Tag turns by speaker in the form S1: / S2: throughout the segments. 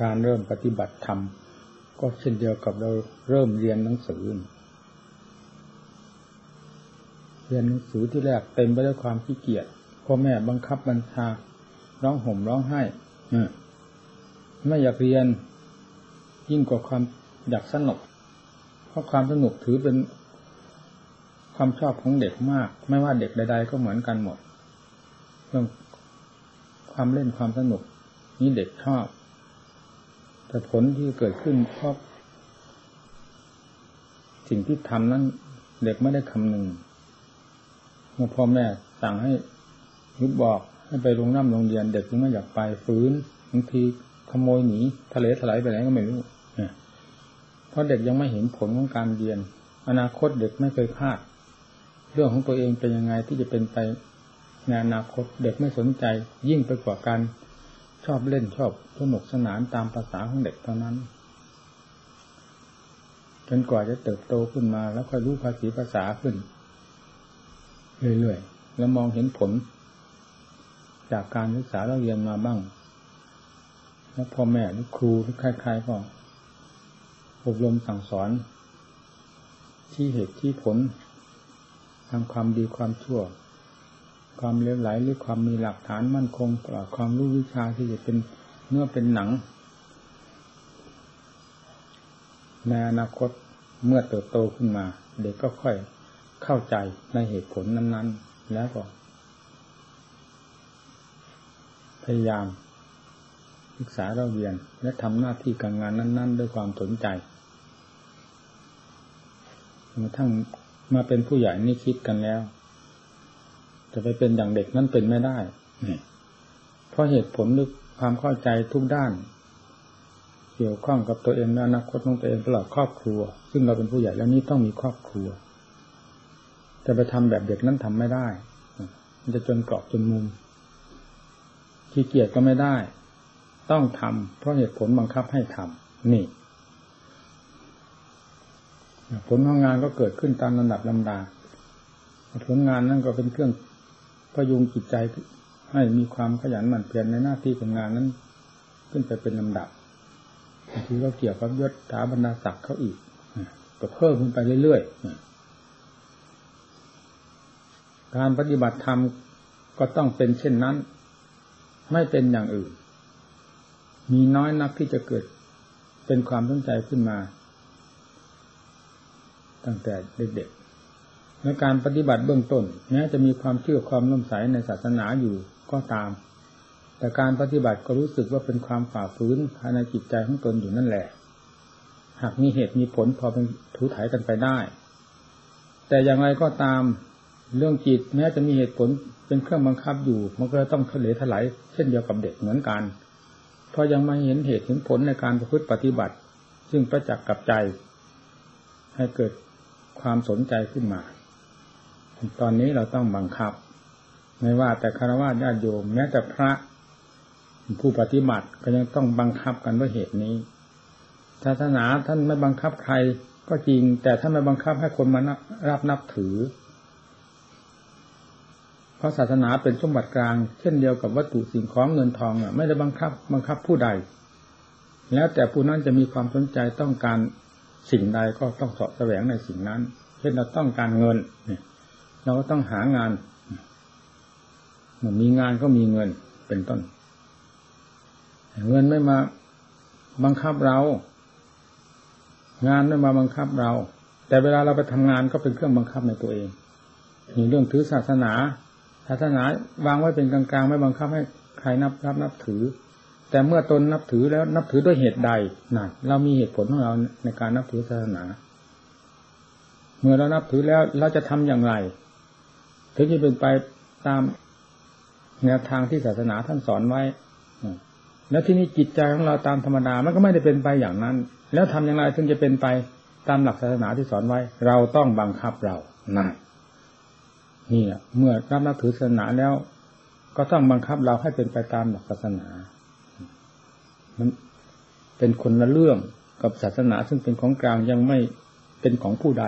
S1: การเริ่มปฏิบัติธรรม ก็เช่นเดียวกับเราเริ่มเรียนหนังสือ เรียนหนังสือที่แรกเต็มไปด้วยความขี้เกียจพ่อแม่บังคับบัญชาร้องห่มร้องไห้ไม่อยากเรียนยิ่งกว่าความอยากสนุก เพราะความสนุกถือเป็นความชอบของเด็กมาก ไม่ว่าเด็กใด ๆ ก็เหมือนกันหมดเรื่องความเล่นความสนุก นี่เด็กชอบ แต่ผลที่เกิดขึ้นเพราะสิ่งที่ทำนั้น เด็กไม่ได้คำนึงเมื่อพ่อแม่สั่งให้ยุบบอกให้ไปโรงน้ำโรงเรียน เด็กจึงไม่อยากไปฟื้นบางทีขโมยหนีทะเลถลายไปไหนก็ไม่รู้เพราะเด็กยังไม่เห็นผลของการเรียน อนาคตเด็กไม่เคยคาด เรื่องของตัวเองเป็นยังไงที่จะเป็นไปในอนาคตเด็กไม่สนใจยิ่งไปกว่าการ อบเล่นชอบสนุกสนานตามภาษาของเด็กเท่านั้นจนกว่าจะเติบโตขึ้นมา แล้วค่อยรู้ภาษีภาษาขึ้นเรื่อยๆแล้วมองเห็นผล จากการศึกษาเราเรียนมาบ้าง แล้วพ่อแม่หรือครูหรือใครๆก็อบรมสั่งสอน ที่เหตุที่ผลทางความดีความชั่ว ความเลี้ยวไหลหรือความมีหลักฐานมั่นคงกว่าความรู้วิชาที่จะเป็นเนื้อเป็นหนังในอนาคตเมื่อเติบโตขึ้นมา เด็กก็ค่อยเข้าใจในเหตุผลนั้น ๆ แล้วก็พยายามศึกษาเราเรียน และทำหน้าที่การงานนั้น ๆ ด้วยความสนใจมาทั้งมาเป็นผู้ใหญ่นี่คิดกันแล้ว จะไปเป็นอย่างเด็กนั่นเป็นไม่ได้เพราะเหตุผลหรือความเข้าใจทุกด้าน เกี่ยวข้องกับตัวเองและอนาคตของตัวเองตลอดครอบครัว ซึ่งเราเป็นผู้ใหญ่แล้วนี้ต้องมีครอบครัวจะไปทำแบบเด็กนั้นทำไม่ได้ มันจะจนเกาะจนมุมขี้เกียจก็ไม่ได้ ต้องทำเพราะเหตุผลบังคับให้ทำนี่ ผลของงานก็เกิดขึ้นตามลำดับลำดา ผลงานนั่นก็เป็นเครื่อง พยุงจิตใจให้มีความขยันหมั่นเพียรในหน้าที่ของงานนั้น ขึ้นไปเป็นลำดับบางทีก็เกี่ยวกับยศถาบรรดาศักดิ์เขาอีกก็เพิ่มขึ้นไปเรื่อยๆการปฏิบัติธรรมก็ต้องเป็นเช่นนั้น ไม่เป็นอย่างอื่น มีน้อยนักที่จะเกิดเป็นความสนใจขึ้นมา ตั้งแต่เด็กๆ ในการปฏิบัติเบื้องต้นแม้จะมีความเชื่อความน่มใสในศาสนาอยู่ก็ตาม แต่การปฏิบัติก็รู้สึกว่าเป็นความฝ่าฝืนภายในจิตใจของตนอยู่นั่นแหละ หากมีเหตุมีผลพอเป็นถูถ่ายกันไปได้ แต่อย่างไรก็ตามเรื่องจิตแม้จะมีเหตุผลเป็นเครื่องบังคับอยู่มันก็ต้องทะเลถลายเช่นเดียวกับเด็กเหมือนกันเพราะยังไม่เห็นเหตุเห็นผลในการประพฤติปฏิบัติ ซึ่งประจักษ์กับใจ ให้เกิดความสนใจขึ้นมา ตอนนี้เราต้องบังคับ ไม่ว่าแต่คารวะญาติโยมแม้แต่พระผู้ปฏิบัติก็ยังต้องบังคับกันด้วยเหตุนี้ศาสนาท่านไม่บังคับใครก็จริง แต่ท่านไม่บังคับให้คนมารับนับถือ เพราะศาสนาเป็นสมบัติกลาง เช่นเดียวกับวัตถุสิ่งของเงินทองไม่ได้บังคับ บังคับผู้ใด แล้วแต่ผู้นั้นจะมีความสนใจต้องการสิ่งใดก็ต้องสอบแสวงในสิ่งนั้น เช่นเราต้องการเงินเเราก็ต้องหางาน มีงานก็มีเงินเป็นต้น เงินไม่มาบังคับเรา งานไม่มาบังคับเรา แต่เวลาเราไปทำงานก็เป็นเครื่องบังคับในตัวเองนี่เรื่องถือศาสนา ศาสนาวางไว้เป็นกลางๆ ไม่บังคับให้ใครนับรับนับถือ แต่เมื่อตนนับถือแล้วนับถือด้วยเหตุใดนั่นเรามีเหตุผลของเราในการนับถือศาสนา เมื่อเรานับถือแล้วเราจะทำอย่างไร ถึงจะเป็นไปตามแนวทางที่ศาสนาท่านสอนไว้ แล้วที่นี้จิตใจของเราตามธรรมดา มันก็ไม่ได้เป็นไปอย่างนั้น แล้วทำอย่างไรถึงจะเป็นไปตามหลักศาสนาที่สอนไว้ เราต้องบังคับเรานั่นนี่เมื่อรับนับถือศาสนาแล้ว ก็ต้องบังคับเราให้เป็นไปตามหลักศาสนา มันเป็นคนละเรื่องกับศาสนาซึ่งเป็นของกลางยังไม่เป็นของผู้ใด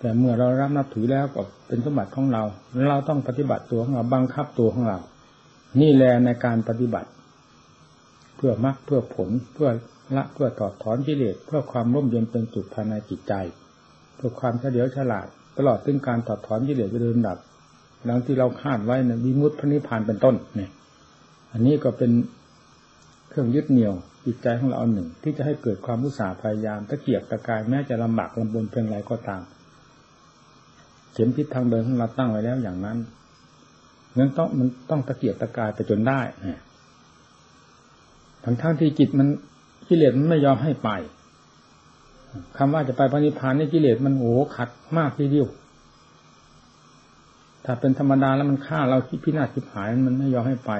S1: แต่เมื่อเรารับนับถือแล้วก็เป็นสมบัติของเรา เราต้องปฏิบัติตัวของเราบังคับตัวของเรา นี่แหละในการปฏิบัติ เพื่อมรรคเพื่อผลเพื่อละเพื่อตอดถอนกิเลสเพื่อความร่มเย็นเป็นสุขภายในจิตใจ เพื่อความเฉลียวฉลาด ตลอดถึงการตอดถอนกิเลสไปโดยลำดับดังที่เราคาดไว้นะวิมุตติพระนิพพานเป็นต้นเนี่ย อันนี้ก็เป็นเครื่องยึดเหนี่ยวจิตใจของเราอันหนึ่ง ที่จะให้เกิดความมุสาพยายามตะเกียบตะกายแม้จะลำบากลำบนเพียงไรก็ตาม เข็มพิษทางเดินของเราตั้งไว้แล้วอย่างนั้นนั้นต้องมันต้องตะเกียบตะกายไปจนได้ทั้งทั้งที่จิตมันกิเลสมันไม่ยอมให้ไปคำว่าจะไปพระนิพพานนี่กิเลสมันโอ้ขัดมากทีเดียว ถ้าเป็นธรรมดาแล้วมันฆ่าเราที่พินาศทิพหายมันไม่ยอมให้ไป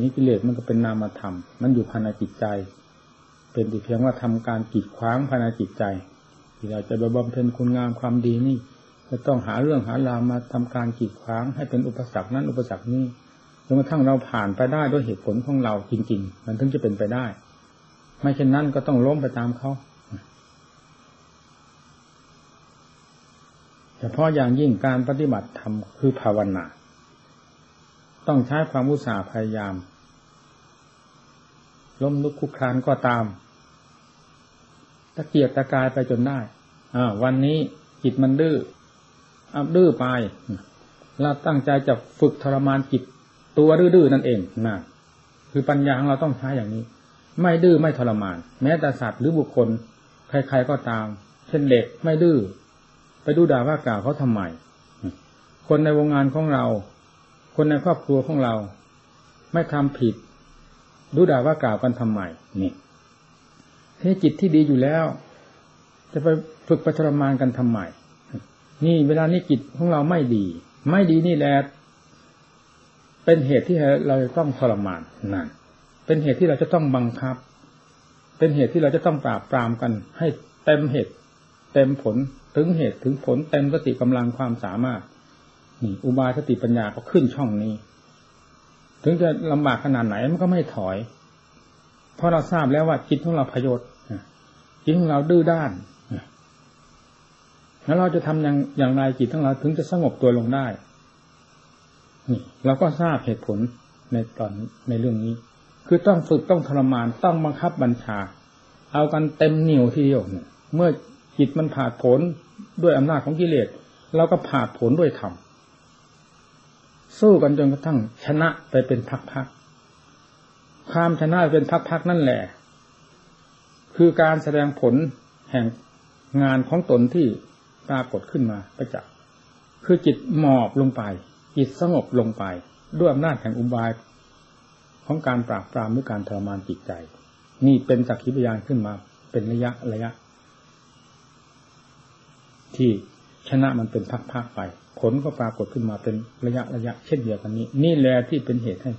S1: นี้กิเลสมันก็เป็นนามธรรม มันอยู่ภายในจิตใจ เป็นแต่เพียงว่าทำการกีดขวางภายในจิตใจที่เราจะบำเพ็ญคุณงามความดีนี่ จะต้องหาเรื่องหาราวมาทำการกีดขวางให้เป็นอุปสรรคนั้นอุปสรรคนี้จนกระทั่งเราผ่านไปได้ด้วยเหตุผลของเราจริง ๆ มันถึงจะเป็นไปได้ ไม่เช่นนั้นก็ต้องล้มไปตามเขาเฉพาะอย่างยิ่งการปฏิบัติธรรมคือภาวนา ต้องใช้ความอุตสาห์พยายาม ล้มลุกคุกคลานก็ตามตะเกียกตะกายไปจนได้ อ่า วันนี้จิตมันดื้อ ดื้อไปเราตั้งใจจะฝึกทรมานจิตตัวดื้อๆนั่นเองนะคือปัญญาของเราต้องใช้อย่างนี้ ไม่ดื้อไม่ทรมาน แม้แต่สัตว์หรือบุคคล ใครๆก็ตาม เช่นเด็กไม่ดื้อไปดูด่าว่ากล่าวเขาทำไมคนในวงงานของเรา คนในครอบครัวของเรา ไม่ทำผิด ดูด่าว่ากล่าวกันทำไมนี่ให้จิตที่ดีอยู่แล้ว จะไปฝึกปทรมานกันทำไม นี่เวลานี้จิตของเราไม่ดี ไม่ดีนี่แหละเป็นเหตุที่เราจะต้องทรมานนั่นเป็นเหตุที่เราจะต้องบังคับ เป็นเหตุที่เราจะต้องปราบปรามกัน ให้เต็มเหตุ เต็มผลถึงเหตุถึงผลเต็มสติกำลังความสามารถนี่อุบายสติปัญญาก็ขึ้นช่องนี้ ถึงจะลำบากขนาดไหนมันก็ไม่ถอย เพราะเราทราบแล้วว่าจิตของเราพยศจิตของเราดื้อด้าน แล้วเราจะทำอย่างอย่างไรจิตของเราถึงจะสงบตัวลงได้นี่เราก็ทราบเหตุผลในตอนในเรื่องนี้ คือต้องฝึกต้องทรมานต้องบังคับบัญชา เอากันเต็มเหนียวทีเดียวเมื่อจิตมันผ่าผลด้วยอำนาจของกิเลสเราก็ผ่าผลด้วยธรรมสู้กันจนกระทั่งชนะไปเป็นพักๆความชนะเป็นพักๆนั่นแหละ คือการแสดงผลแห่งงานของตนที่ ปรากฏขึ้นมาประจักษ์คือจิตหมอบลงไป จิตสงบลงไป ด้วยอำนาจแห่งอุบาย ของการปราบปรามหรือการทรมานจิตใจ นี่เป็นสักขีพยานขึ้นมาเป็นระยะระยะ ที่ชนะมันเป็นพักๆไป ผลก็ปรากฏขึ้นมาเป็นระยะระยะ เช่นเดียวกันนี้ นี่แหละที่เป็นเหตุให้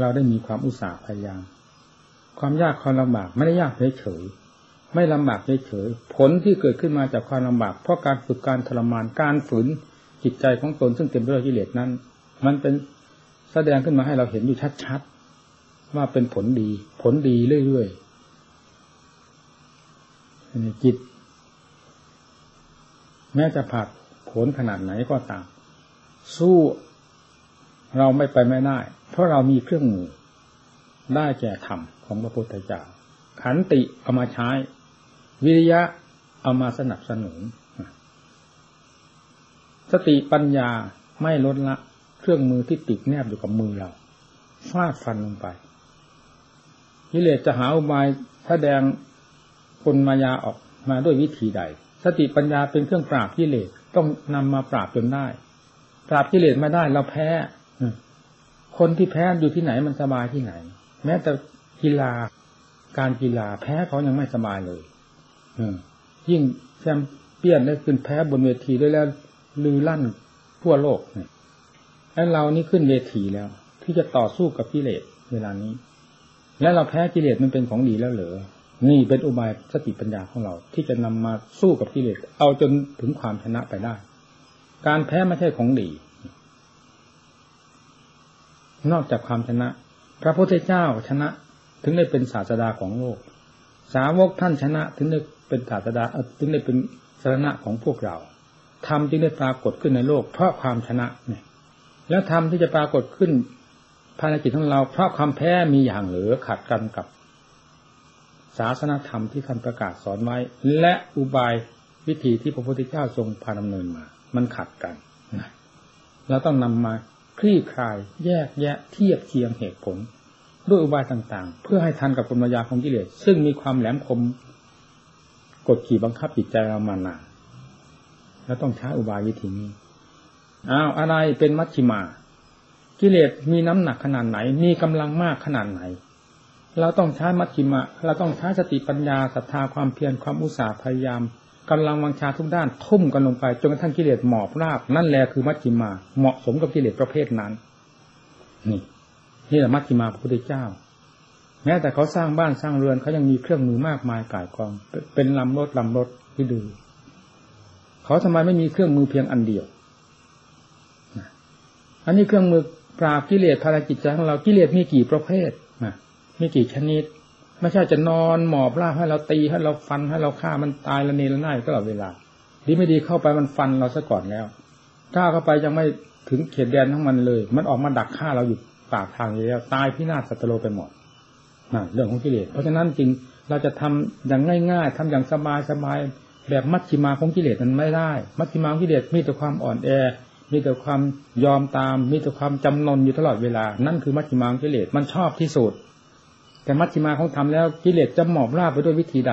S1: เราได้มีความอุตสาห์พยายาม ความยากความลำบากไม่ได้ยากเฉยๆ ไม่ลำบากเฉยผลที่เกิดขึ้นมาจากความลำบาก เพราะการฝึกการทรมานการฝืนจิตใจของตนซึ่งเต็มไปด้วยกิเลสนั้น มันเป็นแสดงขึ้นมาให้เราเห็นอยู่ชัดๆว่าเป็นผลดี ผลดีเรื่อยๆจิต แม้จะผัดผลขนาดไหนก็ตาม สู้เราไม่ไปไม่ได้ เพราะเรามีเครื่องมือได้แก่ธรรมของพระพุทธเจ้าขันติเอามาใช้ วิริยะเอามาสนับสนุน สติปัญญาไม่ลดละ เครื่องมือที่ติดแนบอยู่กับมือเราฟาดฟันลงไปกิเลสจะหาอุบายแสดงคนมายาออกมาด้วยวิธีใด สติปัญญาเป็นเครื่องปราบกิเลสต้องนำมาปราบจนได้ ปราบกิเลสไม่ได้เราแพ้คนที่แพ้อยู่ที่ไหนมันสบายที่ไหน แม้แต่กีฬาการกีฬาแพ้เขายังไม่สบายเลย ยิ่งแชมเปี้ยนได้ขึ้นแพ้บนเวทีได้แล้วลือลั่นทั่วโลกเนี่ยแล้วเรานี่ขึ้นเวทีแล้ว ที่จะต่อสู้กับกิเลสเวลานี้ แล้วเราแพ้กิเลสมันเป็นของดีแล้วเหรอนี่เป็นอุบายสติปัญญาของเรา ที่จะนำมาสู้กับกิเลสเอาจนถึงความชนะไปได้ การแพ้ไม่ใช่ของดี นอกจากความชนะ พระพุทธเจ้าชนะ ถึงได้เป็นศาสดาของโลก สาวกท่านชนะถึงได้เป็นศาสดาถึงได้เป็นสารณะของพวกเราธรรมจึงได้ปรากฏขึ้นในโลก เพราะความชนะเนี่ยแล้วธรรมที่จะปรากฏขึ้นภารกิจของเรา เพราะความแพ้มีอย่างเหลือขัดกันกับ ศาสนาธรรมที่ท่านประกาศสอนไว้ และอุบายวิธีที่พระพุทธเจ้าทรงพาดำเนินมา มันขัดกันเราต้องนำมาคลี่คลายแยกแยะเทียบเทียงเหตุผล ด้วยอุบายต่าง ๆ เพื่อให้ทันกับกลมายาของกิเลสซึ่งมีความแหลมคมกดขี่บังคับจิตใจเรามานานแล้วต้องใช้อุบายวิธีนี้อ้าวอะไรเป็นมัชชิมา กิเลสมีน้ำหนักขนาดไหน มีกำลังมากขนาดไหน เราต้องใช้มัชชิมา เราต้องใช้สติปัญญาศรัทธาความเพียรความอุตสาห์พยายามกำลังวังชาทุกด้านทุ่มกันลงไปจนกระทั่งกิเลสหมอบราบ นั่นแหละคือมัชฌิมา เหมาะสมกับกิเลสประเภทนั้น นี่ นี่แหละมัชฌิมาพระพุทธเจ้า แม้แต่เขาสร้างบ้านสร้างเรือนเขายังมีเครื่องมือมากมายก่ายกอง เป็นลำรถลำรถที่ดูเขาทำไมไม่มีเครื่องมือเพียงอันเดียวอันนี้เครื่องมือปราบกิเลสภารกิจใจของเรากิเลสมีกี่ประเภทมีกี่ชนิด ไม่ใช่จะนอนหมอบราให้เราตีให้เราฟันให้เราฆ่ามันตายละเนระนาดตลอดเวลา ดีไม่ดีเข้าไปมันฟันเราซะก่อนแล้วก้าเข้าไปยังไม่ถึงเขตแดนทั้งมันเลย มันออกมาดักฆ่าเราอยู่ ปากทางแล้วตายพินาศสัตโลไปหมดนั่นเรื่องของกิเลสเพราะฉะนั้นจริงเราจะทำอย่างง่าย ๆทำอย่างสบายสบายแบบมัชชิมาของกิเลสมันไม่ได้ มัชชิมาของกิเลสมีแต่ความอ่อนแอ มีแต่ความยอมตาม มีแต่ความจำนนอยู่ตลอดเวลา นั่นคือมัชชิมาของกิเลสมันชอบที่สุด แต่มัชฌิมาของธรรมแล้วกิเลสจะหมอบราบไปด้วยวิธีใด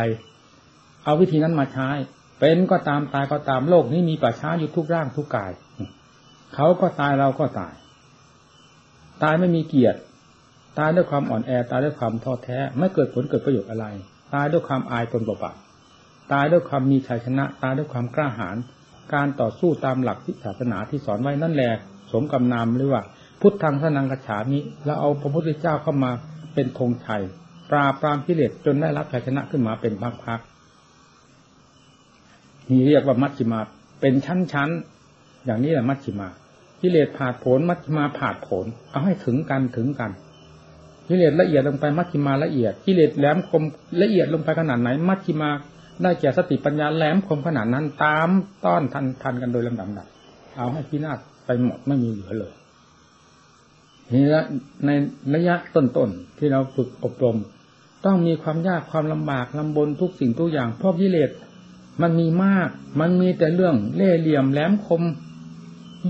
S1: เอาวิธีนั้นมาใช้ เป็นก็ตามตายก็ตามโลกนี้มีป่าช้าอยู่ทุกร่างทุกกาย เขาก็ตายเราก็ตาย ตายไม่มีเกียรติ ตายด้วยความอ่อนแอ ตายด้วยความท้อแท้ ไม่เกิดผลเกิดประโยชน์อะไร ตายด้วยความอายตนเปล่าตายด้วยความมีชัยชนะ ตายด้วยความกล้าหาญ การต่อสู้ตามหลักศาสนาที่สอนไว้นั่นแหละสมกำนามหรือว่า พุทธังสนังกระฉามิแล้วเอาพระพุทธเจ้าเข้ามาเป็นธงชัย ปราบปรามกิเลสจนได้รับชัยชนะขึ้นมาเป็นพักๆนี่เรียกว่ามัชฌิมาเป็นชั้นๆอย่างนี้แหละมัชฌิมา กิเลสผ่าผลมัชฌิมาผ่าผล เอาให้ถึงกันถึงกัน กิเลสละเอียดลงไปมัชฌิมาละเอียด กิเลสแหลมคมละเอียดลงไปขนาดไหน มัชฌิมาได้แก่สติปัญญาแหลมคมขนาดนั้นตามต้อนทันทันกันโดยลำดับเอาให้พินาศไปหมดไม่มีเหลือเลยนี่ละในระยะต้นๆที่เราฝึกอบรม ต้องมีความยากความลำบากลำบนทุกสิ่งทุกอย่างเพราะกิเลสมันมีมาก มันมีแต่เรื่องเล่ห์เหลี่ยมแหลมคม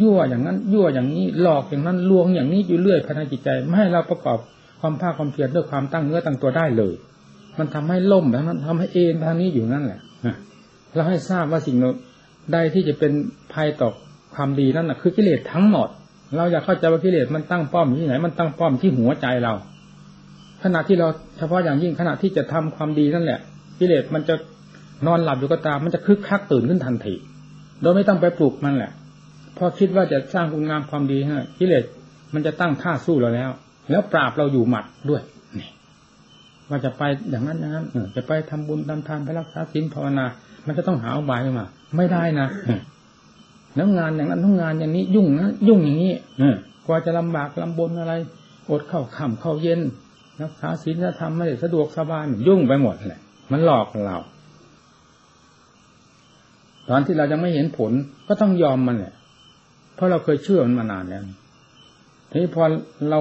S1: ยั่วอย่างนั้น ยั่วอย่างนี้หลอกอย่างนั้นลวงอย่างนี้อยู่เรื่อยภายในจิตใจ ไม่ให้เราประกอบความภาคความเพียรด้วยความตั้งเนื้อตั้งตัวได้เลย มันทำให้ล่มแล้วมันทำให้เอ็นทางนี้อยู่นั่นแหละเราให้ทราบว่าสิ่งใดที่จะเป็นภัยต่อความดีนั่นแหะคือกิเลสทั้งหมด เราอยากเข้าใจว่ากิเลสมันตั้งป้อมที่ไหน มันตั้งป้อมที่หัวใจเรา ขณะที่เราเฉพาะอย่างยิ่งขณะที่จะทำความดีนั่นแหละ กิเลสมันจะนอนหลับอยู่ก็ตาม มันจะคึกคักตื่นขึ้นทันที โดยไม่ต้องไปปลุกมันแหละ พอคิดว่าจะสร้างคุณงามความดีฮะกิเลสมันจะตั้งท่าสู้เราแล้ว แล้วปราบเราอยู่หมัดด้วยนี่ว่าจะไปอย่างนั้นอย่างนั้นจะไปทำบุญทำทานไปรักษาศีลภาวนา มันจะต้องหาอุบายมา ไม่ได้นะแล้วงานอย่างนั้นทั้งงานอย่างนี้ยุ่งนะยุ่งอย่างนี้กว่าจะลำบากลำบนอะไรอดเข้าค่ำเข้าเย็นรักษาศีลธรรมไม่สะดวกสบายยุ่งไปหมดเลยมันหลอกเรา ตอนที่เรายังไม่เห็นผลก็ต้องยอมมันแหละ เพราะเราเคยเชื่อมันมานานแล้วทีนี้พอเรา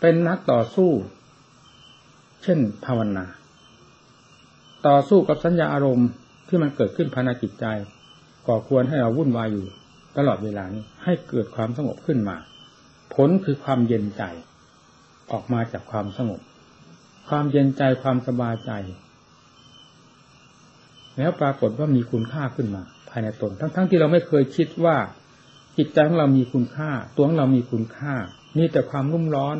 S1: เป็นนักต่อสู้ เช่นภาวนา ต่อสู้กับสัญญาอารมณ์ที่มันเกิดขึ้นภายในจิตใจ ก่อควรให้เราวุ่นวายอยู่ ตลอดเวลานี้ให้เกิดความสงบขึ้นมา ผลคือความเย็นใจ ออกมาจากความสงบ ความเย็นใจความสบายใจ แล้วปรากฏว่ามีคุณค่าขึ้นมา ภายในตน ทั้งๆทที่เราไม่เคยคิดว่า จิตใจของเรามีคุณค่า ตัวของเรามีคุณค่า มีแต่ความรุ่มร้อน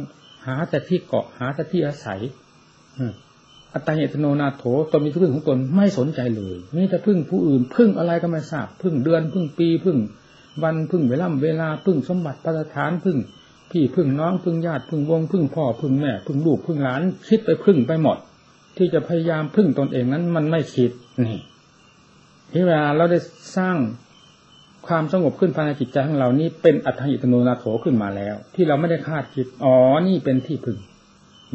S1: หาแต่ที่เกาะหาแต่ที่อาศัยอัตตาเตโนนาโถตนมีที่พึ่งของตนไม่สนใจเลยนี่จะพึ่งผู้อื่น พึ่งอะไรก็ไม่ทราบ พึ่งเดือน พึ่งปี พึ่ง วัน พึ่งเวลาเวลา พึ่งสมบัติประทาน พึ่ง พี่ พึ่งน้อง พึ่งญาติ พึ่งวง พึ่งพ่อ พึ่งแม่ พึ่งลูก พึ่งหลาน คิดไปพึ่งไปหมด ที่จะพยายามพึ่งตนเองนั้น มันไม่คิด นี่ที่เวลาเราได้สร้าง ความสงบขึ้นภายในจิตใจของเรานี้เป็นอัตถิตโนนาโถขึ้นมาแล้ว ที่เราไม่ได้คาดคิดอ๋อนี่เป็นที่พึ่ง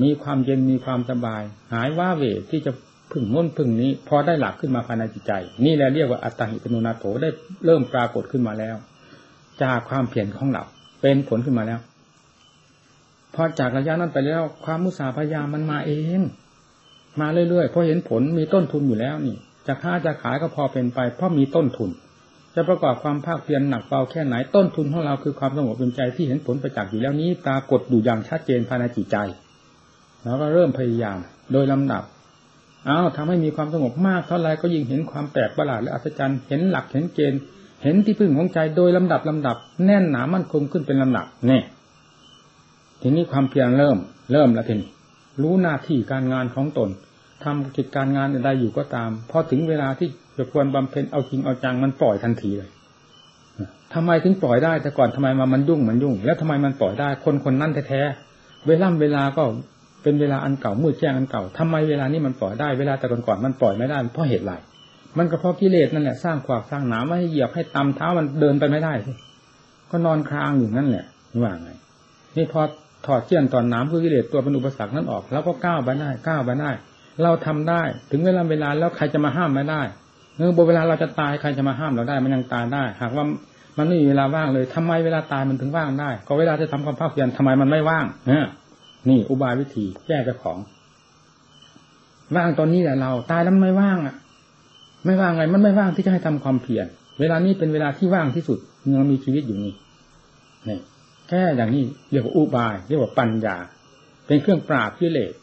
S1: มีความเย็นมีความสบาย หายว่าเวที่จะพึ่งน้นพึ่งนี้ พอได้หลักขึ้นมาภายในจิตใจ นี่แหละเรียกว่าอัตตาหิตโนนาโถได้เริ่มปรากฏขึ้นมาแล้ว จากความเพียรของเรา เป็นผลขึ้นมาแล้ว พอจากระยะนั้นไปแล้ว ความมุสาพยายามมันมาเอง มาเรื่อยๆเพราะเห็นผลมีต้นทุนอยู่แล้วนี่จะค้าจะขายก็พอเป็นไป เพราะมีต้นทุน จะประกอบความภาคเพียรหนักเบาแค่ไหนต้นทุนของเราคือความสงบเป็นใจที่เห็นผลประจักษ์อยู่แล้วนี้ปรากฏอยู่อย่างชัดเจนภายในจิตใจแล้วก็เริ่มพยายาม โดยลำดับอ้าวทำให้มีความสงบมากเท่าไรก็ยิ่งเห็นความแปลกประหลาดและอัศจรรย์เห็นหลักเห็นเกณฑ์ เห็นที่พึ่งของใจโดยลำดับลำดับ แน่นหนามั่นคงขึ้นเป็นลำดับเนี่ยทีนี้ความเพียรเริ่ม เริ่มแล้วทีนี้รู้หน้าที่การงานของตนทำกิจการงานใดอยู่ก็ตามพอถึงเวลาที่ จะควรบำเพ็ญเอาจริงเอาจังมันปล่อยทันทีเลยทำไมถึงปล่อยได้แต่ก่อนทำไมมามันยุ่งมันยุ่ง แล้วทำไมมันปล่อยได้ คนคนนั้นแท้ๆเวลาเวลาก็เป็นเวลาอันเก่ามืดแจ้งอันเก่าทำไมเวลานี้มันปล่อยได้เวลาแต่ก่อนๆมันปล่อยไม่ได้เพราะเหตุไรมันก็เพราะกิเลสนั่นแหละสร้างขวากสร้างหนามให้เหยียบให้ตำเท้ามันเดินไปไม่ได้ก็นอนคลางอยู่นั่นแหละว่าไงนี่พอถอดเชี่ยนตอนน้ำคือกิเลสตัวเป็นอุปสรรคนั้นออก แล้วก็ก้าวไปได้ก้าวไปได้ เราทำได้ ถึงเวลาเวลาแล้วใครจะมาห้ามไม่ได้ เมื่อเวลาเราจะตายใครจะมาห้ามเราได้ มันยังตายได้ หากว่ามันไม่มีเวลาว่างเลยทำไมเวลาตายมันถึงว่างได้ ก็เวลาจะทำความภาคเพียรทำไมมันไม่ว่างเนี่ยนี่อุบายวิธีแก้เจ้าของ ว่างตอนนี้แหละเรา ตายแล้วไม่ว่างอะ ไม่ว่างไง มันไม่ว่างที่จะให้ทำความเพียรเวลานี้เป็นเวลาที่ว่างที่สุดยังมีชีวิตอยู่นี่นี่แค่อย่างนี้เรียกว่าอุบาย เรียกว่าปัญญา เป็นเครื่องปราบกิเลส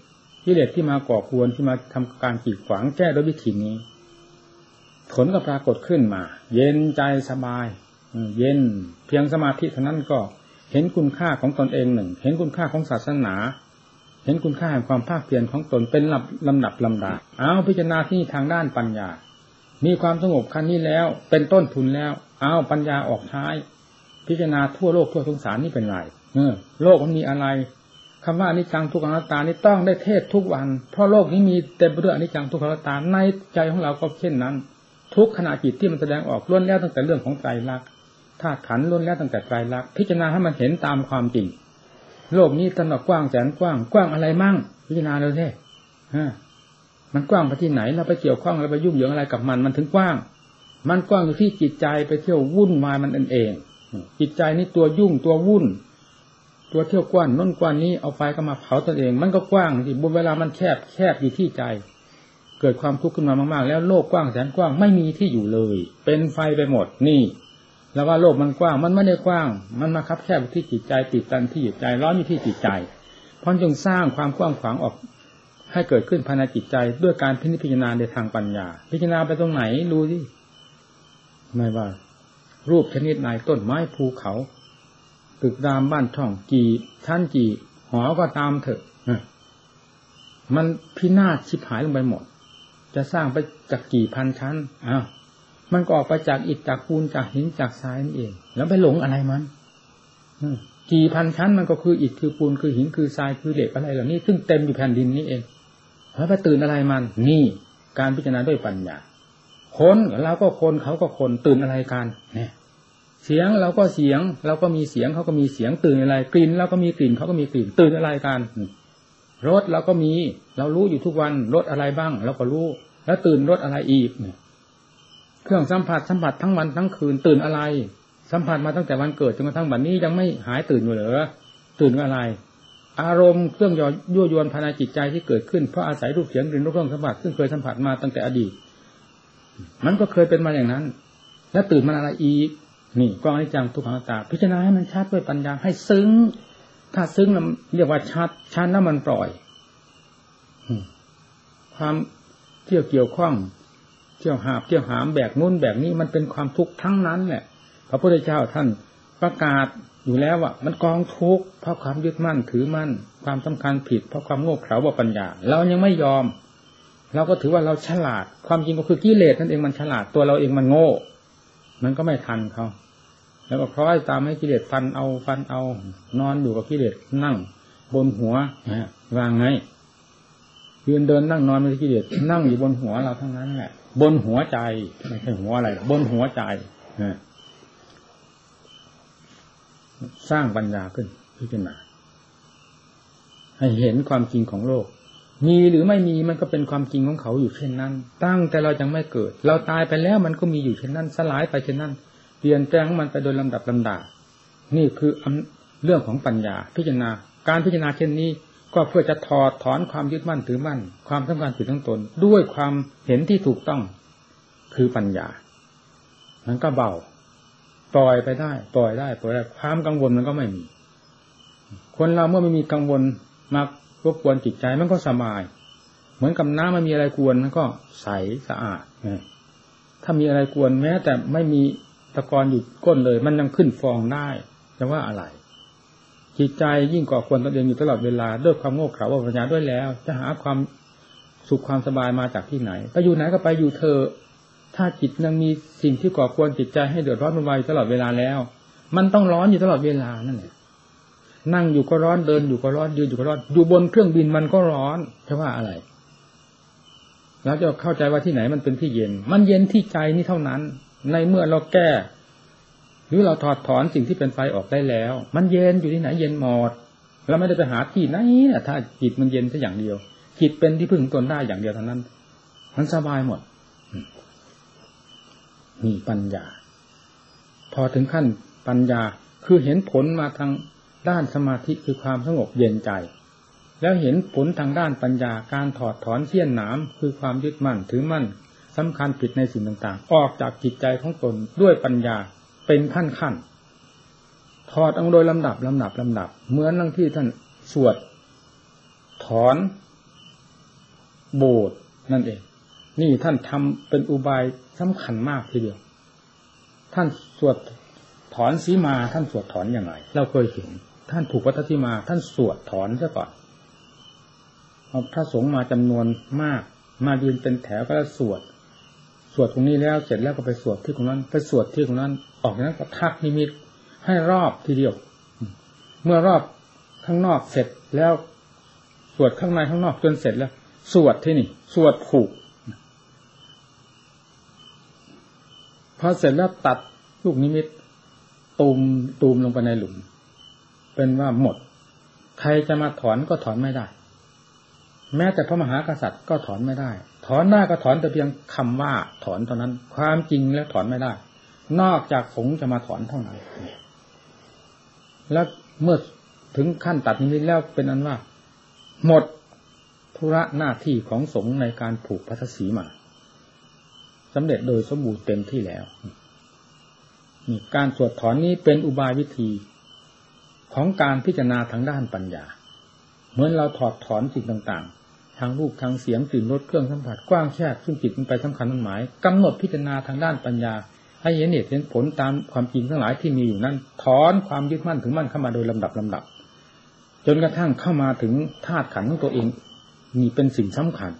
S1: กิเลสที่มาก่อควรที่มาทำการกีดขวางแก้ด้วยวิธีนี้ ผลก็ปรากฏขึ้นมา เย็นใจสบายเย็นเพียงสมาธิเท่านั้นก็เห็นคุณค่าของตนเองหนึ่ง เห็นคุณค่าของศาสนา เห็นคุณค่าแห่งความภาคเพียรของตนเป็นลำลำดับลำดาเอาพิจารณาที่ทางด้านปัญญา มีความสงบขั้นนี้แล้ว เป็นต้นทุนแล้วเอาปัญญาออกท้าย พิจารณาทั่วโลกทั่วสงสารนี่เป็นไรเออ โลกมันมีอะไรคำว่าอนิจจังทุกขังตานี่ต้องได้เทศทุกวัน เพราะโลกนี้มีเต็มไปด้วยอนิจจังทุกขังตาในใจของเราก็เช่นนั้น ทุกขณะจิตที่มันแสดงออกล้วนแล้วตั้งแต่เรื่องของใจรักธาตุขันล้วนแล้วตั้งแต่ไตรลักษณ์พิจารณาให้มันเห็นตามความจริง โลกนี้ตลอดกว้างแสนกว้างกว้างอะไรมั่ง พิจารณาเลยเท่มันกว้างไปที่ไหนเราไปเกี่ยวข้องเราไปยุ่งเหยิงอะไรกับมันมันถึงกว้าง มันกว้างอยู่ที่จิตใจไปเที่ยววุ่นวายมันเองจิตใจนี่ตัวยุ่งตัววุ่น ตัวเที่ยวกว้านน้นกว้านนี้เอาไฟก็มาเผาตัวเอง มันก็กว้างที่บนเวลามันแคบแคบอยู่ที่ใจ เกิดความทุกข์ขึ้นมามาก ๆ แล้วโลกกว้างแสนกว้างไม่มีที่อยู่เลย เป็นไฟไปหมดนี่ แล้วว่าโลกมันกว้างมันไม่ได้กว้าง มันมาคับแคบที่จิตใจติดตันที่จิตใจร้อนอยู่ที่จิตใจเพราะจึงสร้างความกว้างขวางออก ให้เกิดขึ้นภายในจิตใจด้วยการพิจารณาในทางปัญญา พิจารณาไปตรงไหนรู้ที่ไม่ว่า รูปชนิดไหนต้นไม้ภูเขาตึกรามบ้านช่องกี่ชั้นกี่หอก็ตามเถอะมันพินาศชิบหายลงไปหมด จะสร้างไปจากกี่พันชั้นอ้าวมันก็ออกไปจากอิฐจากปูนจากหินจากทรายนี่เอง แล้วไปหลงอะไรมันกี่พันชั้นมันก็คืออิฐคือปูนคือหินคือทรายคือเหล็กอะไรเหล่านี้ซึ่งเต็มอยู่แผ่นดินนี้เองแล้วไปตื่นอะไรมัน นี่การพิจารณาด้วยปัญญาคนเราก็คนเขาก็คนตื่นอะไรกันเนี่ยเสียงเราก็เสียง เราก็มีเสียงเขาก็มีเสียงตื่นอะไร กลิ่นเราก็มีกลิ่นเขาก็มีกลิ่น ตื่นอะไรกัน รสเราก็มี เรารู้อยู่ทุกวันรสอะไรบ้างเราก็รู้ แล้วตื่นรสอะไรอีกเนี่ย เครื่องสัมผัสสัมผัสทั้งวันทั้งคืนตื่นอะไร สัมผัสมาตั้งแต่วันเกิดจนกระทั่งบันนี้ยังไม่หายตื่นอยู่เหรอตื่นอะไร อารมณ์เครื่องยั่วยวนภายในจิตใจที่เกิดขึ้นเพราะอาศัยรูปเสียงกลิ่นรสเครื่องสัมผัสซึ่งเคยสัมผัสมาตั้งแต่อดีตมันก็เคยเป็นมาอย่างนั้น แล้วตื่นมันอะไรอีกนี่กองอนิจจังทุกขังตาพิจารณาให้มันชัดด้วยปัญญาให้ซึ้ง ถ้าซึ้งเรียกว่าชัดชัดแล้วมันปล่อยความเที่ยวเกี่ยวข้อง เที่ยวหาบเที่ยวหามแบกนู่นแบกนี้มันเป็นความทุกข์ทั้งนั้นแหละพระพุทธเจ้าท่านประกาศอยู่แล้วว่ามันกองทุกข์เพราะความยึดมั่นถือมั่น ความสำคัญผิดเพราะความโง่เขลาว่าปัญญา เรายังไม่ยอม เราก็ถือว่าเราฉลาด ความจริงก็คือกิเลสนั่นเองมันฉลาดตัวเราเองมันโง่ มันก็ไม่ทันเขา แล้วก็คล้อยตามให้กิเลสฟันเอาฟันเอา นอนอยู่กับกิเลสนั่ง บนหัววางไงยืนเดินนั่งนอนไม่ใช่กิเลสนั่งอยู่บนหัวเราทั้งนั้นแหละบนหัวใจไม่ใช่หัวอะไร บนหัวใจสร้างปัญญาขึ้นพิจารณาให้เห็นความจริงของโลก มีหรือไม่มีมันก็เป็นความจริงของเขาอยู่เช่นนั้น ตั้งแต่เรายังไม่เกิด เราตายไปแล้วมันก็มีอยู่เช่นนั้น สลายไปเช่นนั้น เปลี่ยนแปลงมันไปโดยลำดับลำดา นี่คือเรื่องของปัญญา พิจารณา การพิจารณาเช่นนี้ ก็เพื่อจะถอดถอนความยึดมั่นถือมั่น ความสำคัญผิดทั้งตน ด้วยความเห็นที่ถูกต้อง คือปัญญา มันก็เบา ปล่อยไปได้ ปล่อยได้ ปล่อยได้ ความกังวลมันก็ไม่มี คนเราเมื่อไม่มีกังวลมารบกวนจิตใจมันก็สบาย เหมือนกับน้ำมันมีอะไรกวนมันก็ใสสะอาดถ้ามีอะไรกวนแม้แต่ไม่มี ตะกอนอยู่ก้นเลย มันยังขึ้นฟองได้จะว่าอะไร จิตใจยิ่งก่อควรตนเองอยู่ตลอดเวลา ด้วยความโง่เขลาปัญญาด้วยแล้ว จะหาความสุขความสบายมาจากที่ไหนไปอยู่ไหนก็ไปอยู่เธอ ถ้าจิตยังมีสิ่งที่ก่อควรจิตใจให้เดือดร้อนมันไวตลอดเวลาแล้ว มันต้องร้อนอยู่ตลอดเวลานั่นแหละนั่งอยู่ก็ร้อนเดินอยู่ก็ร้อนยืนอยู่ก็ร้อนอยู่บนเครื่องบินมันก็ร้อนจะว่าอะไรเราจะเข้าใจว่าที่ไหนมันเป็นที่เย็น มันเย็นที่ใจนี่เท่านั้น ในเมื่อเราแก้ หรือเราถอดถอนสิ่งที่เป็นไฟออกได้แล้ว มันเย็นอยู่ที่ไหนเย็นหมดเราไม่ได้ไปหาที่ไหนนะถ้าจิตมันเย็นแค่อย่างเดียว จิตเป็นที่พึ่งตนได้อย่างเดียวเท่านั้น มันสบายหมดมีปัญญา พอถึงขั้นปัญญาคือเห็นผลมาทางด้านสมาธิคือความสงบเย็นใจ แล้วเห็นผลทางด้านปัญญาการถอดถอนเสี้ยนหนามคือความยึดมั่นถือมั่น สำคัญผิดในสิ่งต่างๆ ออกจากจิตใจของตนด้วยปัญญาเป็นขั้นขั้นถอดเอาโดยลำดับลำดับลำดับ เหมือนนั่งที่ท่านสวด ถอน โบสนั่นเอง นี่ท่านทำเป็นอุบายสำคัญมากทีเดียว ท่านสวดถอนสีมาท่านสวดถอนอย่างไร เราเคยเห็น ท่านถูกวัตถิมา ท่านสวดถอนซะก่อนเอาพระสงฆ์มาจำนวนมาก มายืนเป็นแถวก็สวด วดตรงนี้แล้วเสร็จแล้วก็ไปสวดที่ตรงนั้น ไปสวดที่ตรงนั้น ออกจากนั้นก็ทักนิมิตให้รอบทีเดียว เมื่อรอบข้างนอกเสร็จแล้วสวดข้างในข้างนอกจนเสร็จแล้ว สวดที่นี่ สวดผูกพอเสร็จแล้วตัดลูกนิมิตตูมตูมลงไปในหลุม เป็นว่าหมด ใครจะมาถอนก็ถอนไม่ได้ แม้แต่พระมหากษัตริย์ก็ถอนไม่ได้ ถอนได้ก็ถอนแต่เพียงคำว่าถอนเท่านั้น ความจริงแล้วถอนไม่ได้ นอกจากสงจะมาถอนเท่านั้น แล้วเมื่อถึงขั้นตัดนิมิตแล้วเป็นอันว่า หมดธุระหน้าที่ของสงในการผูกพัทสีมาสำเร็จโดยสมบูรณ์เต็มที่แล้วการสวดถอนนี้เป็นอุบายวิธีของการพิจารณาทางด้านปัญญา เหมือนเราถอดถอนสิ่งต่าง ทางรูปทางเสียงกลิ่นรสเครื่องสัมผัสกว้างแคบซึ่งจิตมันไปสำคัญมันหมายกำหนดพิจารณาทางด้านปัญญา ให้เห็นเหตุเห็นผลตามความจริงทั้งหลายที่มีอยู่นั้นถอนความยึดมั่นถึงมั่นเข้ามาโดยลำดับลำดับ จนกระทั่งเข้ามาถึงธาตุขันธ์ของตัวเองมีเป็นสิ่งสำคัญ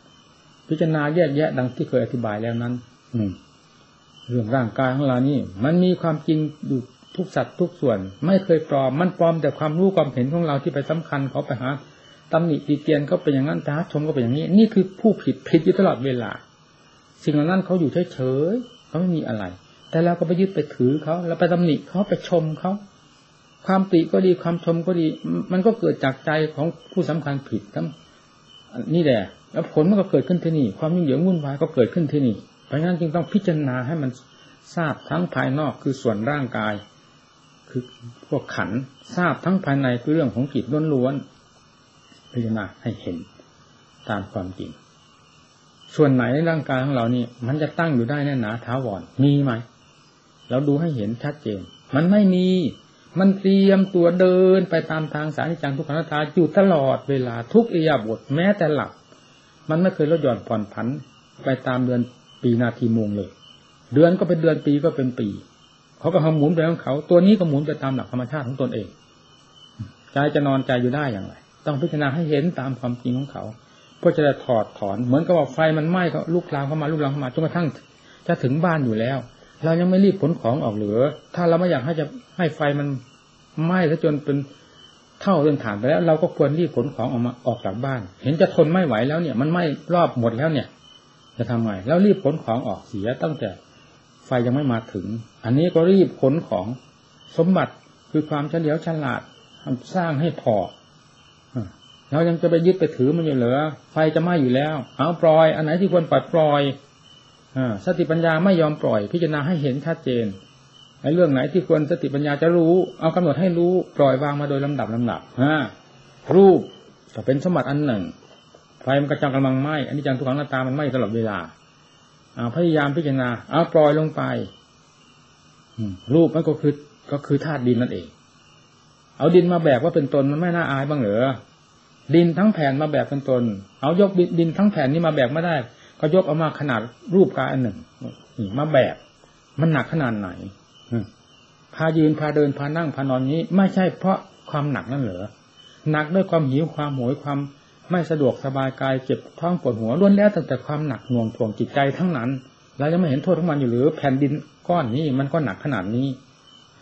S1: พิจารณาแยกแยะดังที่เคยอธิบายแล้วนั้น อืเรื่องร่างกายของเรานี่มันมีความจริงอยู่ทุกสัตว์ทุกส่วน ไม่เคยปลอมมันปลอมแต่ความรู้ความเห็นของเราที่ไปสำคัญเขาไปหา ตำหนิตีเตียนเขาเป็นอย่างนั้นตาชมก็เป็นอย่างนี้ นี่คือผู้ผิดผิดอยู่ตลอดเวลา สิ่งเหล่านั้นเขาอยู่เฉยๆเขาไม่มีอะไร แต่เราก็ไปยึดไปถือเขาแล้วไปตำหนิเขาไปชมเขาความติก็ดีความชมก็ดี มันก็เกิดจากใจของผู้สำคัญผิดทั้งนี่แหละแล้วผลมันก็เกิดขึ้นที่นี่ ความยุ่งเหยิงวุ่นวายก็เกิดขึ้นที่นี่ เพราะฉะนั้นจึงต้องพิจารณาให้มันทราบทั้งภายนอกคือส่วนร่างกาย คือพวกขันทราบทั้งภายในคือเรื่องของจิตล้วนๆ พิจารณาให้เห็นตามความจริง ส่วนไหนในร่างกายของเรานี่ มันจะตั้งอยู่ได้แน่หนาท้าวรมีไหมเราดูให้เห็นชัดเจน มันไม่มี มันเตรียมตัวเดินไปตามทางสาริจังทุกขังตาอยู่ตลอดเวลาทุกอิยาบทแม้แต่หลับ มันไม่เคยลดหย่อนผ่อนผัน ไปตามเดือนปีนาทีมงเลย เดือนก็เป็นเดือนปีก็เป็นปี เขาก็ทำหมุนไปของเขา ตัวนี้ก็หมุนไปตามหลักธรรมชาติของตนเอง ใจจะนอนใจอยู่ได้อย่างไร ต้องพิจารณาให้เห็นตามความจริงของเขาเพื่อจะได้ถอดถอน เหมือนกับว่าไฟมันไหม้ก็ลุกลามเข้ามาลุกลามเข้ามาจนกระทั่งจะถึงบ้านอยู่แล้ว เรายังไม่รีบขนของออกเหลือ ถ้าเราไม่อยากให้จะให้ไฟมันไหม้ซะจนเป็นเท่าเรื่องฐานไปแล้ว เราก็ควรรีบขนของออกมาออกจากบ้าน เห็นจะทนไม่ไหวแล้วเนี่ย มันไหม้รอบหมดแล้วเนี่ย จะทำไงแล้วรีบขนของออกเสียตั้งแต่ไฟยังไม่มาถึง อันนี้ก็รีบขนของสมบัติคือความเฉลียวฉลาดสร้างให้พอ เรายังจะไปยึดไปถือมันอยู่เหรอไฟจะไหม้อยู่แล้ว เอาปล่อย อันไหนที่ควรปล่อยปล่อยอสติปัญญาไม่ยอมปล่อย พิจารณาให้เห็นชัดเจนไอ้เรื่องไหนที่ควรสติปัญญาจะรู้ เอากำหนดให้รู้ปล่อยวางมาโดยลำดับลำดับฮะรูปก็เป็นสมบัติอันหนึ่ง ไฟมันกระจังกำลังไหม้อันนี้จังทุกขังหน้าตามันไหม้ตลอดเวลาพยายามพิจารณาเอาปล่อยลงไปรูปมันก็คือก็คือธาตุดินนั่นเอง เอาดินมาแบกว่าเป็นตนมันไม่น่าอายบ้างเหรอ ดินทั้งแผ่นมาแบกเป็นตน เอายกดินทั้งแผ่นนี้มาแบกไม่ได้ ก็ยกเอามาขนาดรูปกายอันหนึ่งมาแบกมันหนักขนาดไหนพายืนพาเดินพานั่งพานอนนี้ ไม่ใช่เพราะความหนักนั่นเหรอหนักด้วยความหิวความโหยความไม่สะดวกสบายกายเจ็บท้องปวดหัวล้วนแล้วแต่แต่ความหนักหน่วงถ่วงจิตใจทั้งนั้นเราจะไม่เห็นโทษของมันอยู่หรือ แผ่นดินก้อนนี้มันก็หนักขนาดนี้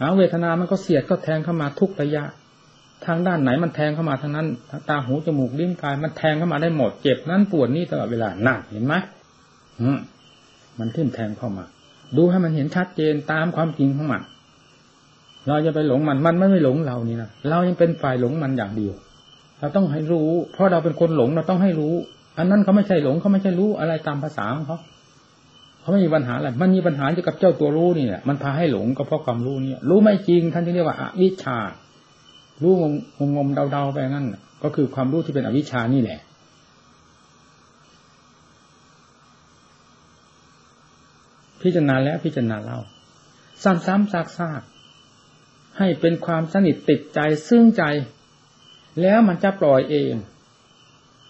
S1: หาเวทนามันก็เสียดก็แทงเข้ามาทุกระยะ ทางด้านไหนมันแทงเข้ามาทางนั้นตาหูจมูกลิ้นกายมันแทงเข้ามาได้หมดเจ็บนั้นปวดนี่ตลอดเวลาหนักเห็นไหมมันทิ่มแทงเข้ามา ดูให้มันเห็นชัดเจนตามความจริงของมันเราจะไปหลงมันมันไม่ไม่หลงเรานี่นะเรายังเป็นฝ่ายหลงมันอย่างเดียว เราต้องให้รู้ เพราะเราเป็นคนหลงเราต้องให้รู้ อันนั้นเขาไม่ใช่หลงเขาไม่ใช่รู้อะไรตามภาษาของเขาเขาไม่มีปัญหาอะไรมันมีปัญหาเกี่ยวกับเจ้าตัวรู้นี่แหละมันพาให้หลงก็เพราะความรู้นี่รู้ไม่จริงท่านจึงเรียกว่าอวิชชา รู้งงงมเดาๆไปงั้นก็คือความรู้ที่เป็นอวิชชานี่แหละ พิจารณาแล้วพิจารณาเล่า ซ้ำๆซากๆ ให้เป็นความสนิทติดใจซึ่งใจ แล้วมันจะปล่อยเอง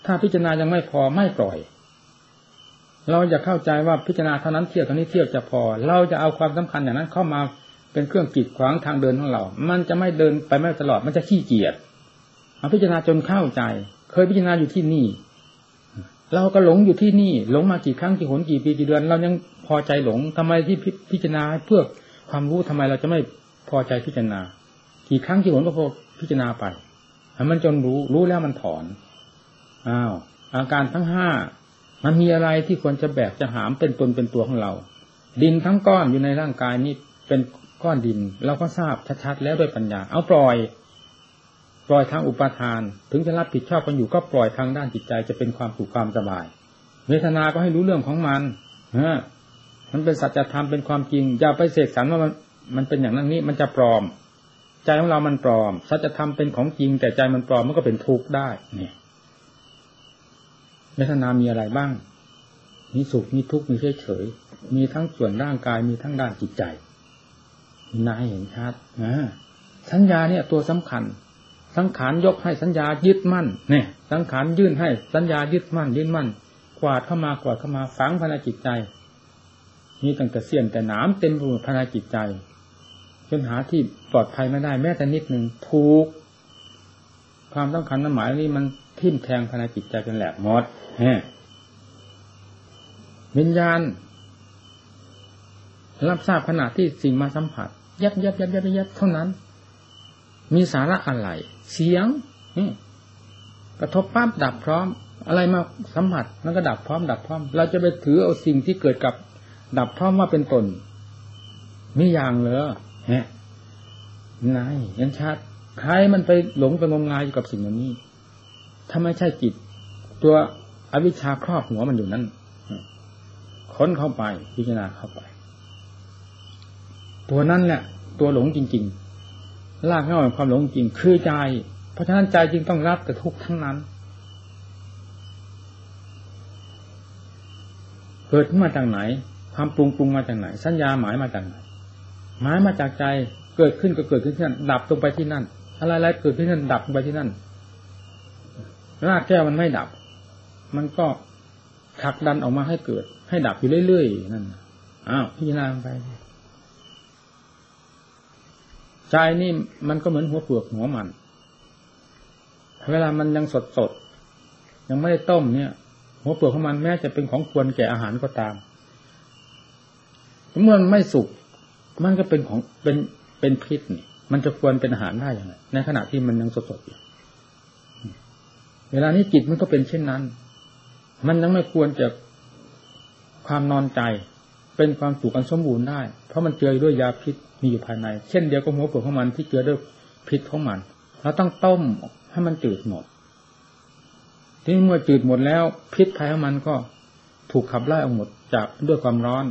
S1: ถ้าพิจารณายังไม่พอไม่ปล่อย เราจะเข้าใจว่าพิจารณาเท่านั้นเที่ยวเท่านี้เที่ยวจะพอ เราจะเอาความสำคัญอย่างนั้นเข้ามา เป็นเครื่องกีดขวางทางเดินของเรา มันจะไม่เดินไปไม่ตลอด มันจะขี้เกียจเอาพิจารณาจนเข้าใจ เคยพิจารณาอยู่ที่นี่ เราก็หลงอยู่ที่นี่ หลงมากี่ครั้งกี่หนกี่ปีกี่เดือน เรายังพอใจหลงทำไมที่พิจารณาเพื่อความรู้ทำไมเราจะไม่พอใจพิจารณา กี่ครั้งกี่หนก็พอพิจารณาไปให้มันจนรู้รู้แล้วมันถอนอ้าวอาการทั้งห้ามันมีอะไรที่ควรจะแบกจะหามเป็นตนเป็นตัวของเรา ดินทั้งก้อนอยู่ในร่างกายนี้เป็น ก้อนดินเราก็ทราบชัดๆแล้วด้วยปัญญา เอาปล่อย ปล่อยทางอุปทาน ถึงจะรับผิดชอบกันอยู่ก็ปล่อยทางด้านจิตใจจะเป็นความสุขความสบาย เวทนาก็ให้รู้เรื่องของมันฮะมันเป็นสัจธรรมเป็นความจริงอย่าไปเสกสรรว่ามันมันเป็นอย่างนั้นนี้มันจะปลอม ใจของเรามันปลอม สัจธรรมเป็นของจริง แต่ใจมันปลอมมันก็เป็นทุกข์ได้เนี่ยเวทนามีอะไรบ้าง มีสุขมีทุกข์มีเฉยเฉยมีทั้งส่วนร่างกายมีทั้งด้านจิตใจ นายเห็นชัดนะสัญญาเนี่ยตัวสำคัญ สังขารยกให้สัญญายึดมั่นเนี่ย สังขารยื่นให้สัญญายึดมั่น ยึดมั่น กวาดเข้ามากวาดเข้ามาฝังภายในจิตใจมีตั้งแต่เสี้ยนแต่หนามเต็มรูภายในจิตใจจนหาที่ปลอดภัยไม่ได้แม้แต่นิดหนึ่งถูก ความต้องการนั้นหมายนี้มันทิ่มแทงภายในจิตใจจนแหลกหมดฮวิญญาณรับทราบขณะที่สิ่งมาสัมผัส ยับยับยับยับยับเท่านั้น มีสาระอะไร เสียงกระทบปั๊บดับพร้อม อะไรมาสัมผัสมันก็ดับพร้อม ดับพร้อม เราจะไปถือเอาสิ่งที่เกิดกับ ดับพร้อมว่าเป็นตนมีอย่างเหรอฮะนายยันชัดใครมันไปหลงไปงมงายอยู่กับสิ่งนี้ ถ้าไม่ใช่จิต ตัวอวิชชาครอบหัวมันอยู่นั้นค้นเข้าไปพิจารณาเข้าไป ตัวนั้นแหละตัวหลงจริงๆลากเงาแห่งความหลงจริงคือใจ เพราะฉะนั้นใจจึงต้องรับแต่ทุกข์ทั้งนั้น เกิดขึ้นมาจากไหนความปรุงปรุงมาจากไหน สัญญาหมายมาจากไหนหมายมาจากใจเกิดขึ้นก็เกิดขึ้นที่นั่นดับลงไปที่นั่น อะไรๆเกิดขึ้นที่นั่นดับลงไปที่นั่นรากแก้วมันไม่ดับ มันก็ขักดันออกมาให้เกิด ให้ดับอยู่เรื่อยๆนั่นอ้าวพิจารณาไป ใจนี่มันก็เหมือนหัวเปลือกหัวมัน เวลามันยังสดสดยังไม่ได้ต้มเนี่ย หัวเปลือกของมันแม้จะเป็นของควรแก่อาหารก็ตามเมื่อมันไม่สุกมันก็เป็นของเป็นเป็นพิษนี่มันจะควรเป็นอาหารได้อย่างไรในขณะที่มันยังสดๆอยู่เวลานี้จิตมันก็เป็นเช่นนั้น มันยังไม่ควรจะความนอนใจ เป็นความสุขอันสมบูรณ์ได้ เพราะมันเจือด้วยยาพิษมีอยู่ภายใน เช่นเดียวกับหัวเปลือกของมันที่เจือด้วยพิษของมันเราต้องต้มให้มันจืดหมด ที่เมื่อจืดหมดแล้ว พิษภายของมันก็ถูกขับไล่ออกหมดจากด้วยความร้อน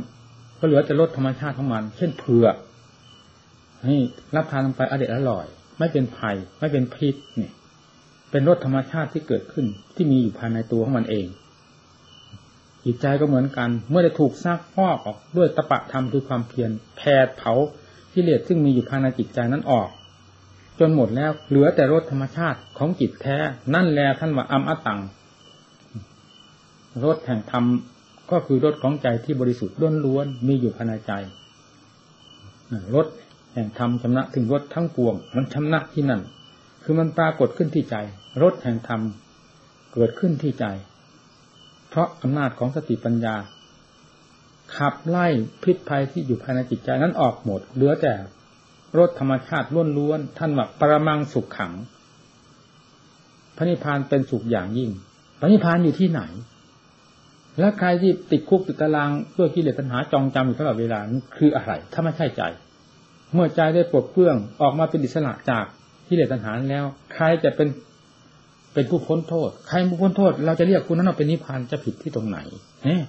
S1: ก็เหลือแต่รสธรรมชาติของมัน เช่นเผือกนี่รับทานลงไปอเด็ดอร่อย ไม่เป็นภัย ไม่เป็นพิษนี่เป็นรสธรรมชาติที่เกิดขึ้นที่มีอยู่ภายในตัวของมันเอง จิตใจก็เหมือนกัน เมื่อได้ถูกซักฟอกออกด้วยตะปะธรรมคือความเพียรแผดเผากิเลสซึ่งมีอยู่ภายในจิตใจนั้นออก จนหมดแล้วเหลือแต่รสธรรมชาติของจิตแท้ นั่นแหละท่านว่าอัมอตังรสแห่งธรรมก็คือรสของใจที่บริสุทธิ์ล้วนๆมีอยู่ภายในใจรสแห่งธรรมชำนะถึงรสทั้งปวง มันชำนะที่นั่น คือมันปรากฏขึ้นที่ใจรสแห่งธรรมเกิดขึ้นที่ใจ เพราะอำนาจของสติปัญญา ขับไล่พิษภัยที่อยู่ภายในจิตใจนั้นออกหมด เหลือแต่รสธรรมชาติล้วนๆท่านว่าปรมังสุขขัง พระนิพพานเป็นสุขอย่างยิ่ง พระนิพพานอยู่ที่ไหน แล้วใครที่ติดคุกติดตารางเพื่อกิเลสตัณหาจองจำอยู่ตลอดเวลานั้นคืออะไร ถ้าไม่ใช่ใจ เมื่อใจได้ปลดเปลื้องออกมาเป็นอิสระจากกิเลสตัณหาแล้ว ใครจะเป็น เป็นผู้พ้นโทษ ใครผู้พ้นโทษ เราจะเรียกคุณนั้นว่าเป็นนิพพานจะผิดที่ตรงไหนเนี่ย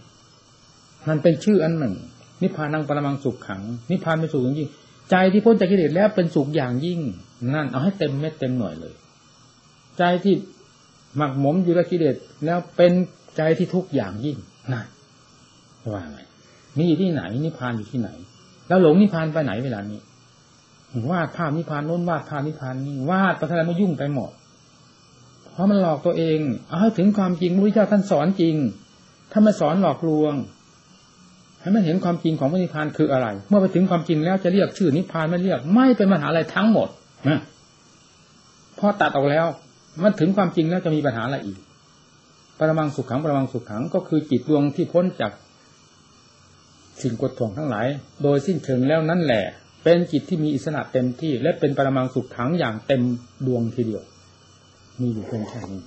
S1: มันเป็นชื่ออันหนึ่ง นิพพานังปรมังสุขขัง นิพพานเป็นสุขอย่างยิ่ง ใจที่พ้นจากกิเลสแล้วเป็นสุขอย่างยิ่ง นั่นเอาให้เต็มเม็ดเต็มหน่วยเลย ใจที่หมักหมมอยู่กับกิเลสแล้วเป็นใจที่ทุกข์อย่างยิ่งนั่นว่าไงมีอยู่ที่ไหน นิพพานอยู่ที่ไหน แล้วหลงนิพพานไปไหนเวลานี้วาดภาพนิพพานโน้นวาดภาพนิพพานนี้วาดปอะไรไม่ยุ่งไปหมด ราะมันหลอกตัวเองเอาให้ถึงความจริงพระพุทธเจ้าท่านสอนจริง ถ้าไม่สอนหลอกลวง ให้มันเห็นความจริงของพระนิพพานคืออะไร เมื่อไปถึงความจริงแล้วจะเรียกชื่อนิพพานไม่เรียก ไม่เป็นปัญหาอะไรทั้งหมดนะพอตัดออกแล้ว มันถึงความจริงแล้วจะมีปัญหาอะไรอีก ปรมังสุขขังปรมังสุขขังก็คือจิตดวงที่พ้นจากสิ่งกดท่วงทั้งหลาย โดยสิ้นเชิงแล้วนั่นแหละ เป็นจิตที่มีอิสระเต็มที่ และเป็นปรมังสุขขังอย่างเต็มดวงทีเดียว มีอยู่เพียงแค่นี้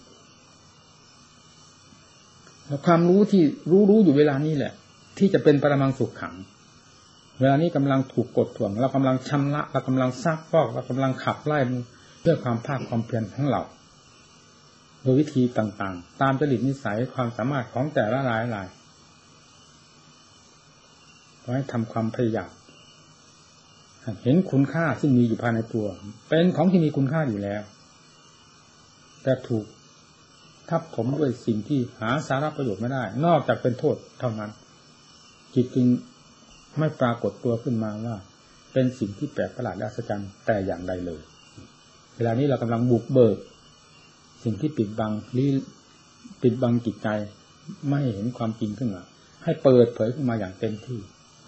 S1: แล้วความรู้ที่รู้รู้อยู่เวลานี้แหละ ที่จะเป็นปรมังสุขขัง เวลานี้กำลังถูกกดท่วงเรากำลังชำระเรากำลังซักฟอกเรากำลังขับไล่เพื่อความภาคความเพียรของเราโดยวิธีต่างๆ ตามจริตนิสัยความสามารถของแต่ละรายรายขอให้ทำความพยายามเห็นคุณค่าซึ่งมีอยู่ภายในตัว เป็นของที่มีคุณค่าอยู่แล้ว แต่ถูกทับผมด้วยสิ่งที่หาสาระประโยชน์ไม่ได้ นอกจากเป็นโทษเท่านั้น จิตจึงไม่ปรากฏตัวขึ้นมาว่า เป็นสิ่งที่แปลกประหลาดและอัศจรรย์แต่อย่างใดเลย เวลานี้เรากำลังบุกเบิก สิ่งที่ปิดบังลี้ปิดบังจิตใจไม่เห็นความจริงขึ้นมาให้เปิดเผยขึ้นมาอย่างเต็มที่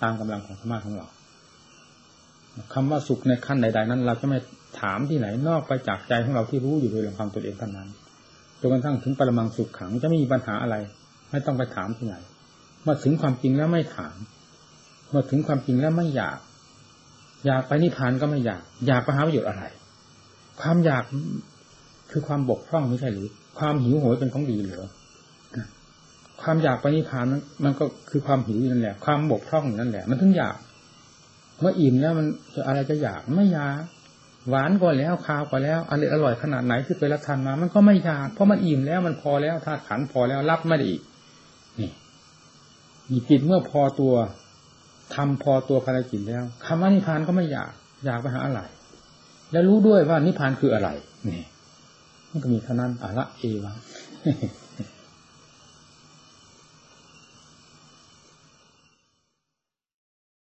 S1: ตามกำลังของสมาธิของเรา คำว่าสุขในขั้นใด ๆ นั้น เราจะไม่ถามที่ไหนนอกไปจากใจของเราที่รู้อยู่โดยลำพังตัวเองเท่านั้นจนกระทั่งถึงปรมังสุขขังจะไม่มีปัญหาอะไร ไม่ต้องไปถามที่ไหนเมื่อถึงความจริงแล้วไม่ถามเมื่อถึงความจริงแล้วไม่อยาก อยากไปนิพพานก็ไม่อยาก อยากไปหาประโยชน์อะไร ความอยากคือความบกพร่องไม่ใช่หรือ ความหิวโหยเป็นของดีเหรือความอยากไปนิพพานมันก็คือความหิวนั่นแหละ ความบกพร่องนั่นแหละ มันถึงอยาก เมื่ออิ่มแล้วมันจะอะไรจะอยากไม่อยากหวานก็แล้วคาวก็แล้วอะไรอร่อยขนาดไหนที่เคยรับทานมา มันก็ไม่อยากเพราะมันอิ่มแล้วมันพอแล้วธาตุขันพอแล้วรับไม่ได้อีกนี่มีจิตเมื่อพอตัวทำพอตัวภารกิจแล้วคำว่านิพพานก็ไม่อยาก อยากไปหาอะไร แล้วรู้ด้วยว่านิพพานคืออะไรนี่มันก็มีเท่านั้นอะละเอวัง